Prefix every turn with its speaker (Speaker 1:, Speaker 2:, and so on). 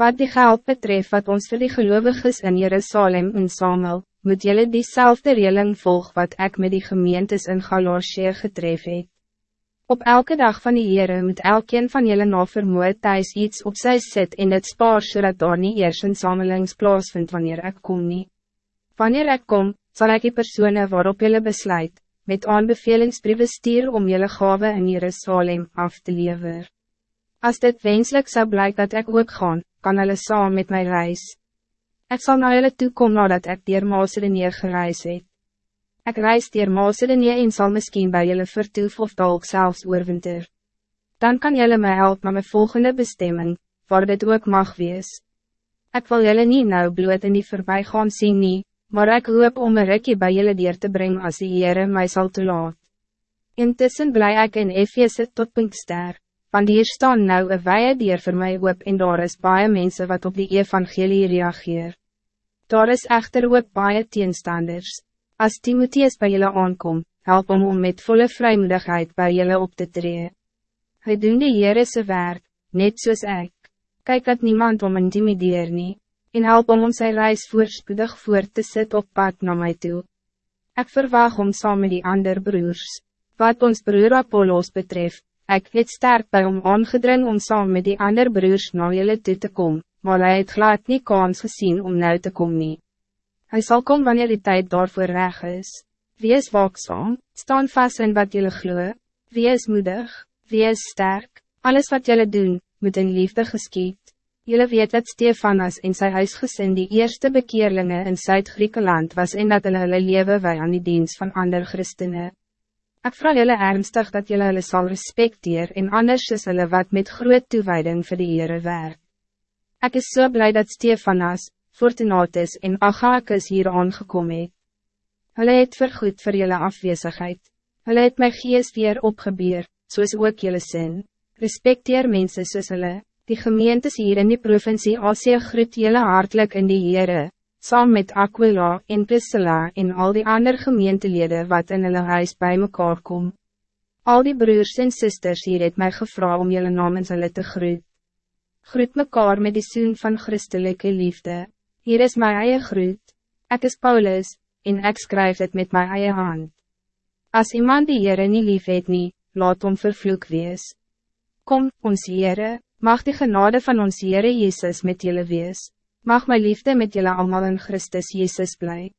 Speaker 1: Wat die geld betreft wat ons voor die gelovigen in Jerusalem insamel, moet jullie diezelfde reling volg wat ik met die gemeentes in Galatië getref het. Op elke dag van die Heere moet elkeen van jullie na vermoed thuis iets op sy sit en het spaar zodat so daar nie eers een samelings plaasvind wanneer ik kom nie. Wanneer ik kom, zal ik die personen waarop jullie besluit, met aanbevelingsbrieven stuur om jullie gave in Jerusalem af te leveren. Als dit wenselijk zou blijken dat ik ook gaan, kan hulle saam met my reis. Ek sal na hulle toekom nadat ek dier Macedonie gereis het. Ek reis dier Macedonie en sal miskien by julle vertoef of dalk selfs oorwinter. Dan kan julle my help na my volgende bestemming, waar dit ook mag wees. Ik wil jullie niet nou bloot in die voorbij gaan zien nie, maar ik hoop om een rukje bij jullie dier te brengen als die Heere mij zal toelaat. Intussen blij ik in Efeze tot Pinkster want hier staan nou een weie dier voor mij op en daar is baie mense wat op die evangelie reageer. Daar is echter ook baie teenstanders. Als Timotheus bij jullie aankom, help hom om met volle vrijmoedigheid bij jullie op te treden. Hij doen die Heere zijn werk, net zoals ik. Kijk dat niemand om intimideer nie, en help hom om sy reis voorspoedig voor te sit op pad naar mij toe. Ik verwacht om samen met die andere broers. Wat ons broer Apollos betreft, Ik het sterk bij om aangedring om saam met die ander broers na julle toe te komen, maar hij het glad nie kans gezien om nou te komen. nie. Hy sal kom wanneer die tijd daarvoor reg is. Wie is waakzaam, staan vast in wat jullie glo, wie is moedig, wie is sterk, alles wat jullie doen, moet in liefde geschiet. Jullie weet dat Stefanas in zijn huisgezin die eerste bekeerlinge in Zuid-Griekenland was en dat hulle hulle lewe wij aan die dienst van andere christenen. Ik vraag jullie ernstig dat jullie hulle sal respecteer en anders is hulle wat met groot toewijding vir die Heere werk. Ek is so blij dat Stefanas, Fortunatus en Agakis hier aangekom het. Hulle het vergoed vir jullie afwezigheid. Hulle het my gees weer opgebeer, soos ook jullie zin. Respecteer mensen soos hulle, die gemeentes hier in die provincie Asie groet jullie hartelijk in die Heere, saam met Aquila en Priscilla en al die ander gemeentelede wat in hulle huis bij mekaar kom. Al die broers en sisters hier het mij gevra om jullie namens hulle te groet. Groet mekaar met die zoen van christelijke liefde. Hier is mijn eie groet. Ik is Paulus, en ik schrijf het met mijn eie hand. Als iemand die Heere nie lief het nie, laat hom vervloek wees. Kom, ons Heere, mag die genade van ons Heere Jezus met jullie wees. Mag mijn liefde met jullie allemaal in Christus Jezus blij.